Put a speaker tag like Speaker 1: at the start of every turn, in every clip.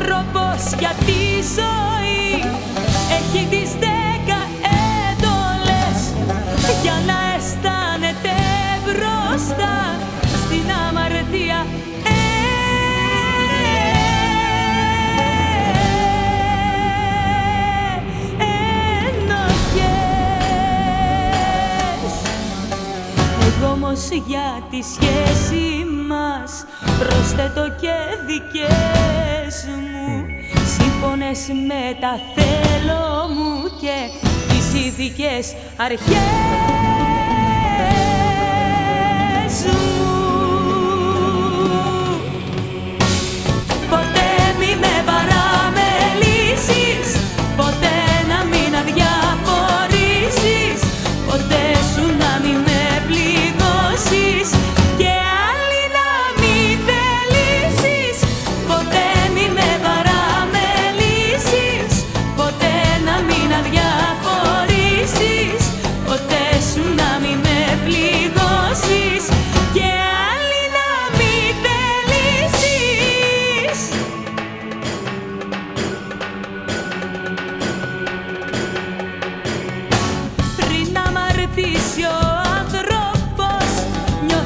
Speaker 1: άνθρωπος για τη ζωή. Έχει τις δέκα έντολες για να αισθάνεται μπροστά στην αμαρτία. Εγώ όμως για τη σχέση μας προσθέτω και δικές μου Σύμφωνες με τα θέλω μου και τις ειδικές αρχές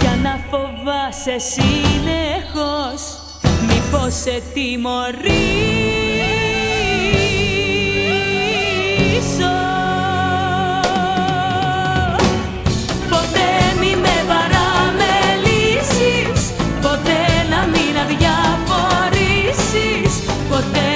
Speaker 1: Για να φοβάσαι συνεχώς μήπως σε τιμωρήσω. Ποτέ μη με παραμελήσεις Ποτέ να μην αδιαφορήσεις Ποτέ